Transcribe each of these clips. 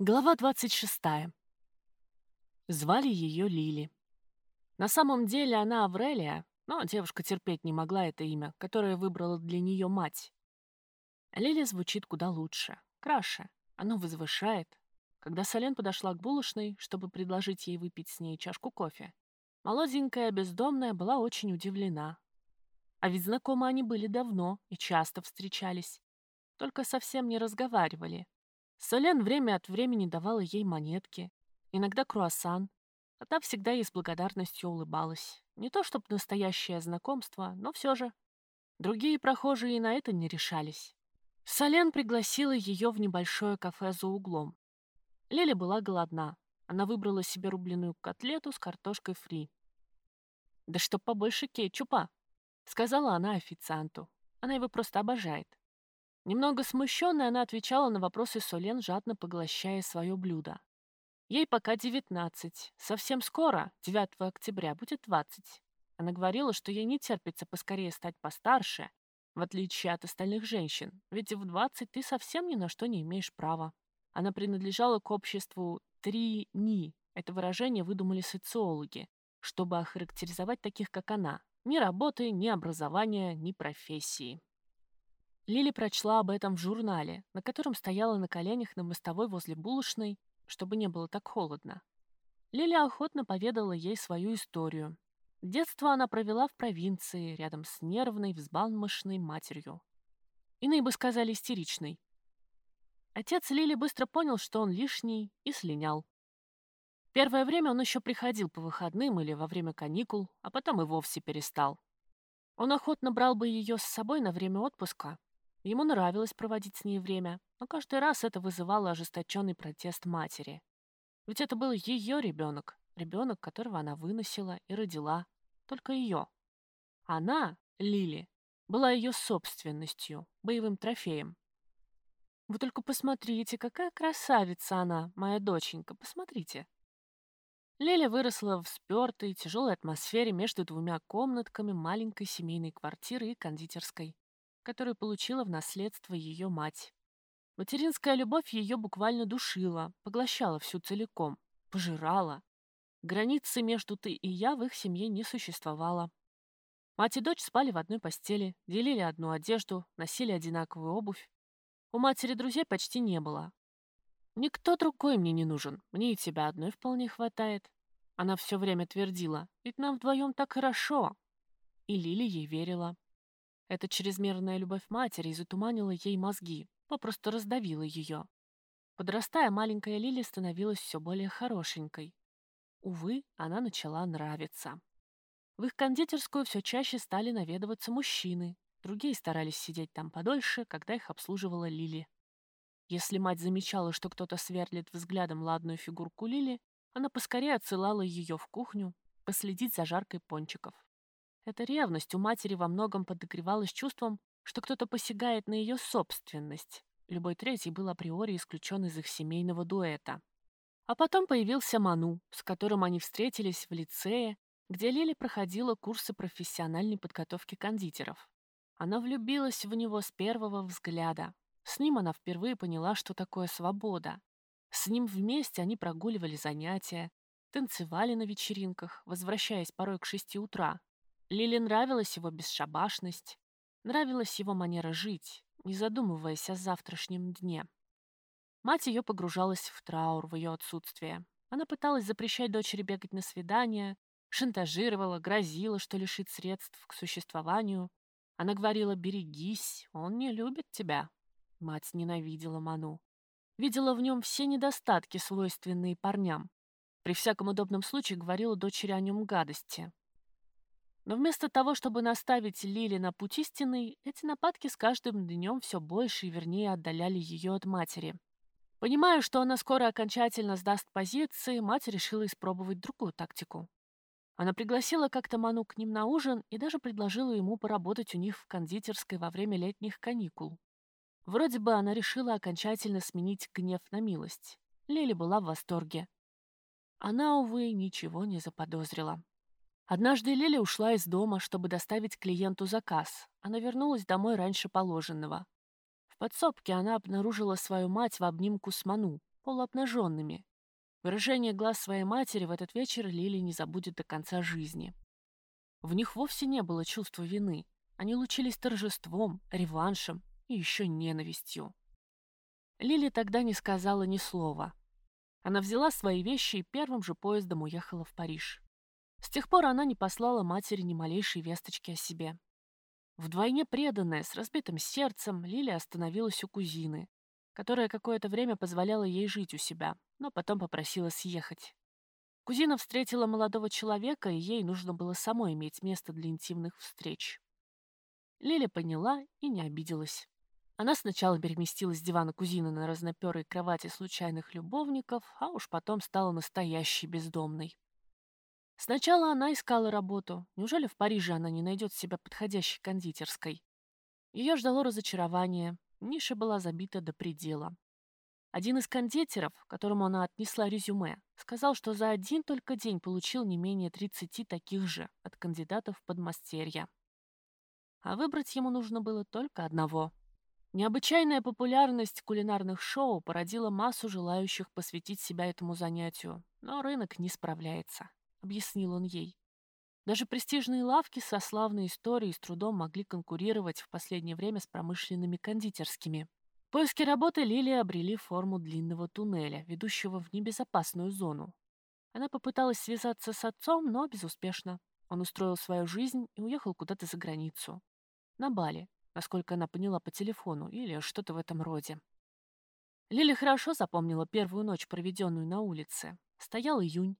Глава 26. Звали ее Лили. На самом деле она Аврелия, но девушка терпеть не могла это имя, которое выбрала для нее мать. Лили звучит куда лучше, краше, оно возвышает. Когда Солен подошла к булочной, чтобы предложить ей выпить с ней чашку кофе, молоденькая бездомная была очень удивлена. А ведь знакомы они были давно и часто встречались, только совсем не разговаривали, Солен время от времени давала ей монетки, иногда круассан, а та всегда ей с благодарностью улыбалась. Не то чтобы настоящее знакомство, но все же. Другие прохожие на это не решались. Солен пригласила ее в небольшое кафе за углом. Леля была голодна. Она выбрала себе рубленую котлету с картошкой фри. «Да чтоб побольше кетчупа», — сказала она официанту. Она его просто обожает. Немного смущенная, она отвечала на вопросы Солен, жадно поглощая свое блюдо. Ей пока 19. Совсем скоро, 9 октября, будет 20. Она говорила, что ей не терпится поскорее стать постарше, в отличие от остальных женщин, ведь в 20 ты совсем ни на что не имеешь права. Она принадлежала к обществу «три ни». Это выражение выдумали социологи, чтобы охарактеризовать таких, как она. Ни работы, ни образования, ни профессии. Лили прочла об этом в журнале, на котором стояла на коленях на мостовой возле булочной, чтобы не было так холодно. Лили охотно поведала ей свою историю. Детство она провела в провинции, рядом с нервной, взбалмошной матерью. Иные бы сказали истеричной. Отец Лили быстро понял, что он лишний, и слинял. Первое время он еще приходил по выходным или во время каникул, а потом и вовсе перестал. Он охотно брал бы ее с собой на время отпуска, Ему нравилось проводить с ней время, но каждый раз это вызывало ожесточенный протест матери. Ведь это был ее ребенок, ребенок, которого она выносила и родила, только ее. Она, Лили, была ее собственностью, боевым трофеем. Вы только посмотрите, какая красавица она, моя доченька, посмотрите. Лиля выросла в спертой, тяжелой атмосфере между двумя комнатками маленькой семейной квартиры и кондитерской которую получила в наследство ее мать. Материнская любовь ее буквально душила, поглощала всю целиком, пожирала. Границы между ты и я в их семье не существовало. Мать и дочь спали в одной постели, делили одну одежду, носили одинаковую обувь. У матери друзей почти не было. «Никто другой мне не нужен, мне и тебя одной вполне хватает». Она все время твердила, ведь нам вдвоем так хорошо. И Лили ей верила. Эта чрезмерная любовь матери затуманила ей мозги, попросту раздавила ее. Подрастая, маленькая Лили становилась все более хорошенькой. Увы, она начала нравиться. В их кондитерскую все чаще стали наведываться мужчины, другие старались сидеть там подольше, когда их обслуживала Лили. Если мать замечала, что кто-то сверлит взглядом ладную фигурку Лили, она поскорее отсылала ее в кухню последить за жаркой пончиков. Эта ревность у матери во многом подогревалась чувством, что кто-то посягает на ее собственность. Любой третий был априори исключен из их семейного дуэта. А потом появился Ману, с которым они встретились в лицее, где Лили проходила курсы профессиональной подготовки кондитеров. Она влюбилась в него с первого взгляда. С ним она впервые поняла, что такое свобода. С ним вместе они прогуливали занятия, танцевали на вечеринках, возвращаясь порой к шести утра, Лиле нравилась его бесшабашность, нравилась его манера жить, не задумываясь о завтрашнем дне. Мать ее погружалась в траур в ее отсутствие. Она пыталась запрещать дочери бегать на свидания, шантажировала, грозила, что лишит средств к существованию. Она говорила «берегись, он не любит тебя». Мать ненавидела Ману. Видела в нем все недостатки, свойственные парням. При всяком удобном случае говорила дочери о нем гадости. Но вместо того, чтобы наставить Лили на путь истинный, эти нападки с каждым днем все больше и вернее отдаляли ее от матери. Понимая, что она скоро окончательно сдаст позиции, мать решила испробовать другую тактику. Она пригласила как-то Ману к ним на ужин и даже предложила ему поработать у них в кондитерской во время летних каникул. Вроде бы она решила окончательно сменить гнев на милость. Лили была в восторге. Она, увы, ничего не заподозрила. Однажды Лили ушла из дома, чтобы доставить клиенту заказ. Она вернулась домой раньше положенного. В подсобке она обнаружила свою мать в обнимку с Ману. полуобнаженными. Выражение глаз своей матери в этот вечер Лили не забудет до конца жизни. В них вовсе не было чувства вины. Они лучились торжеством, реваншем и еще ненавистью. Лили тогда не сказала ни слова. Она взяла свои вещи и первым же поездом уехала в Париж. С тех пор она не послала матери ни малейшей весточки о себе. Вдвойне преданная, с разбитым сердцем, Лили остановилась у кузины, которая какое-то время позволяла ей жить у себя, но потом попросила съехать. Кузина встретила молодого человека, и ей нужно было самой иметь место для интимных встреч. Лиля поняла и не обиделась. Она сначала переместилась с дивана кузины на разноперой кровати случайных любовников, а уж потом стала настоящей бездомной. Сначала она искала работу. Неужели в Париже она не найдет себя подходящей кондитерской? Ее ждало разочарование. Ниша была забита до предела. Один из кондитеров, которому она отнесла резюме, сказал, что за один только день получил не менее 30 таких же от кандидатов в подмастерья. А выбрать ему нужно было только одного. Необычайная популярность кулинарных шоу породила массу желающих посвятить себя этому занятию, но рынок не справляется, объяснил он ей. Даже престижные лавки со славной историей с трудом могли конкурировать в последнее время с промышленными кондитерскими. Поиски работы Лилии обрели форму длинного туннеля, ведущего в небезопасную зону. Она попыталась связаться с отцом, но безуспешно. Он устроил свою жизнь и уехал куда-то за границу. На Бали, насколько она поняла по телефону, или что-то в этом роде. Лили хорошо запомнила первую ночь, проведенную на улице. Стоял июнь.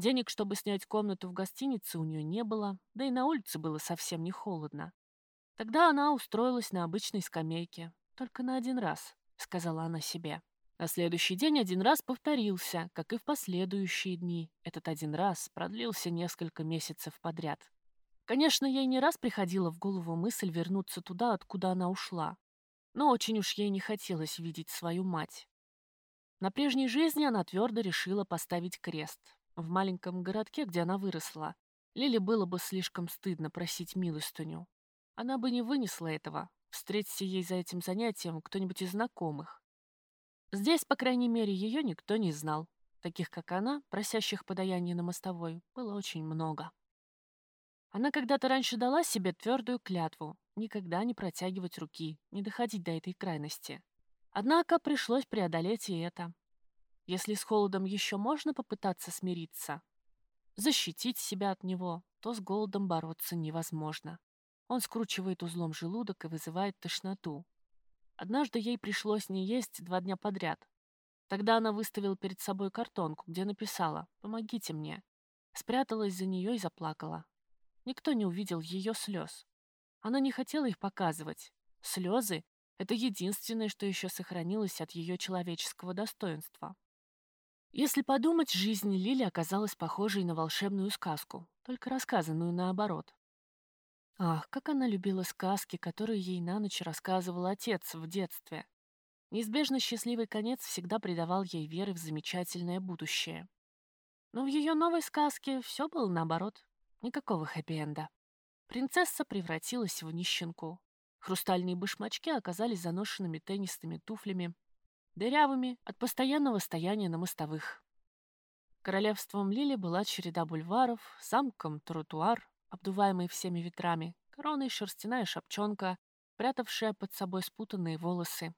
Денег, чтобы снять комнату в гостинице, у нее не было, да и на улице было совсем не холодно. Тогда она устроилась на обычной скамейке. Только на один раз, сказала она себе. На следующий день один раз повторился, как и в последующие дни. Этот один раз продлился несколько месяцев подряд. Конечно, ей не раз приходила в голову мысль вернуться туда, откуда она ушла. Но очень уж ей не хотелось видеть свою мать. На прежней жизни она твердо решила поставить крест. В маленьком городке, где она выросла, Лиле было бы слишком стыдно просить милостыню. Она бы не вынесла этого, встретиться ей за этим занятием кто-нибудь из знакомых. Здесь, по крайней мере, ее никто не знал. Таких, как она, просящих подаяние на мостовой, было очень много. Она когда-то раньше дала себе твердую клятву никогда не протягивать руки, не доходить до этой крайности. Однако пришлось преодолеть и это. Если с холодом еще можно попытаться смириться, защитить себя от него, то с голодом бороться невозможно. Он скручивает узлом желудок и вызывает тошноту. Однажды ей пришлось не есть два дня подряд. Тогда она выставила перед собой картонку, где написала «Помогите мне». Спряталась за нее и заплакала. Никто не увидел ее слез. Она не хотела их показывать. Слезы — это единственное, что еще сохранилось от ее человеческого достоинства. Если подумать, жизнь Лили оказалась похожей на волшебную сказку, только рассказанную наоборот. Ах, как она любила сказки, которые ей на ночь рассказывал отец в детстве. Неизбежно счастливый конец всегда придавал ей веры в замечательное будущее. Но в ее новой сказке все было наоборот. Никакого хэппи-энда. Принцесса превратилась в нищенку. Хрустальные башмачки оказались заношенными теннисными туфлями, дырявыми от постоянного стояния на мостовых. Королевством Лили была череда бульваров, замком тротуар, обдуваемый всеми ветрами, короной шерстяная шапчонка, прятавшая под собой спутанные волосы.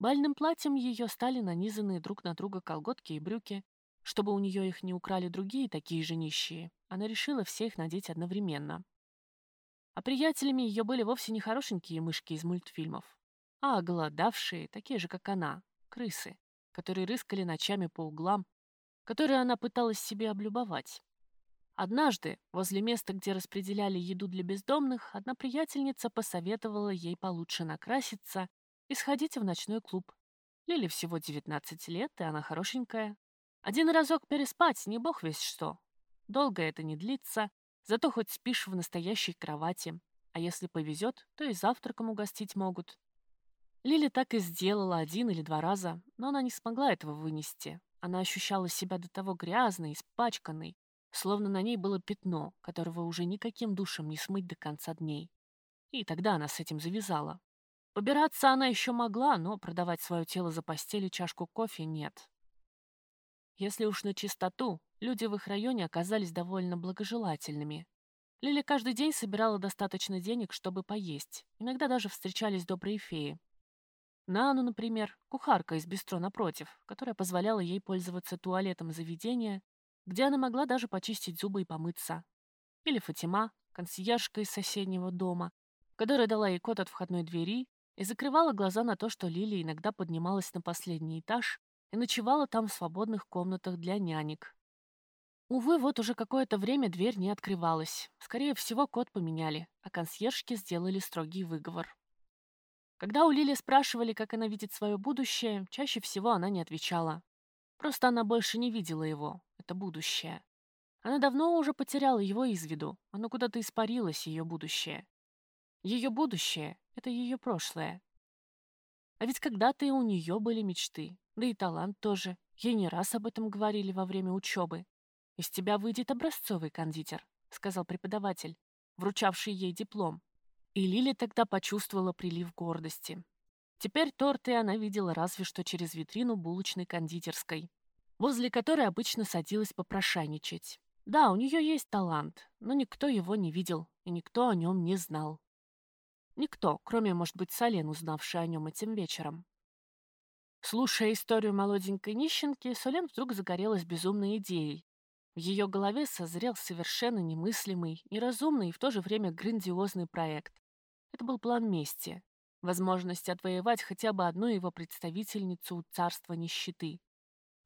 Бальным платьем ее стали нанизаны друг на друга колготки и брюки, чтобы у нее их не украли другие такие же нищие. Она решила все их надеть одновременно. А приятелями ее были вовсе не хорошенькие мышки из мультфильмов, а оголодавшие, такие же, как она, крысы, которые рыскали ночами по углам, которые она пыталась себе облюбовать. Однажды, возле места, где распределяли еду для бездомных, одна приятельница посоветовала ей получше накраситься и сходить в ночной клуб. Лили всего 19 лет, и она хорошенькая. Один разок переспать, не бог весь что. Долго это не длится, зато хоть спишь в настоящей кровати. А если повезет, то и завтраком угостить могут. Лили так и сделала один или два раза, но она не смогла этого вынести. Она ощущала себя до того грязной, испачканной, словно на ней было пятно, которого уже никаким душем не смыть до конца дней. И тогда она с этим завязала. Побираться она еще могла, но продавать свое тело за постель и чашку кофе нет. Если уж на чистоту, люди в их районе оказались довольно благожелательными. Лили каждый день собирала достаточно денег, чтобы поесть. Иногда даже встречались добрые феи. Нану, например, кухарка из бистро напротив, которая позволяла ей пользоваться туалетом заведения, где она могла даже почистить зубы и помыться. Или Фатима, консьержка из соседнего дома, которая дала ей код от входной двери и закрывала глаза на то, что Лили иногда поднималась на последний этаж и ночевала там в свободных комнатах для нянек. Увы, вот уже какое-то время дверь не открывалась. Скорее всего, код поменяли, а консьержки сделали строгий выговор. Когда у Лили спрашивали, как она видит свое будущее, чаще всего она не отвечала. Просто она больше не видела его, это будущее. Она давно уже потеряла его из виду, оно куда-то испарилось, ее будущее. Ее будущее — это ее прошлое. А ведь когда-то и у нее были мечты, да и талант тоже. Ей не раз об этом говорили во время учебы. «Из тебя выйдет образцовый кондитер», — сказал преподаватель, вручавший ей диплом. И Лили тогда почувствовала прилив гордости. Теперь торты она видела разве что через витрину булочной кондитерской, возле которой обычно садилась попрошайничать. Да, у нее есть талант, но никто его не видел, и никто о нем не знал. Никто, кроме, может быть, Солен, узнавший о нем этим вечером. Слушая историю молоденькой нищенки, Солен вдруг загорелась безумной идеей. В ее голове созрел совершенно немыслимый, неразумный и в то же время грандиозный проект. Это был план мести. Возможность отвоевать хотя бы одну его представительницу у царства нищеты.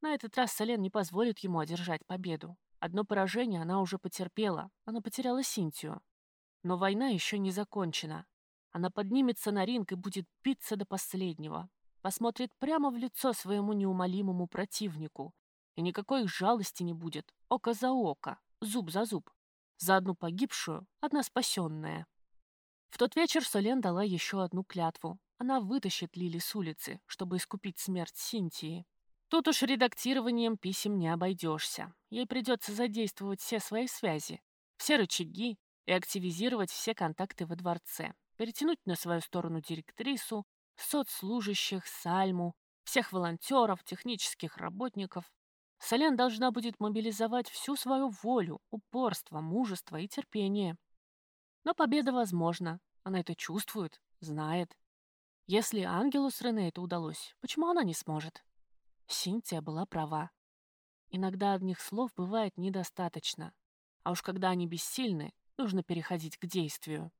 На этот раз Солен не позволит ему одержать победу. Одно поражение она уже потерпела. Она потеряла Синтию. Но война еще не закончена. Она поднимется на ринг и будет биться до последнего посмотрит прямо в лицо своему неумолимому противнику, и никакой жалости не будет, око за око, зуб за зуб. За одну погибшую, одна спасенная. В тот вечер Солен дала еще одну клятву. Она вытащит Лили с улицы, чтобы искупить смерть Синтии. Тут уж редактированием писем не обойдешься. Ей придется задействовать все свои связи, все рычаги и активизировать все контакты во дворце, перетянуть на свою сторону директрису, соцслужащих, сальму, всех волонтеров, технических работников. Солен должна будет мобилизовать всю свою волю, упорство, мужество и терпение. Но победа возможна. Она это чувствует, знает. Если ангелу с Рене это удалось, почему она не сможет? Синтия была права. Иногда одних слов бывает недостаточно. А уж когда они бессильны, нужно переходить к действию.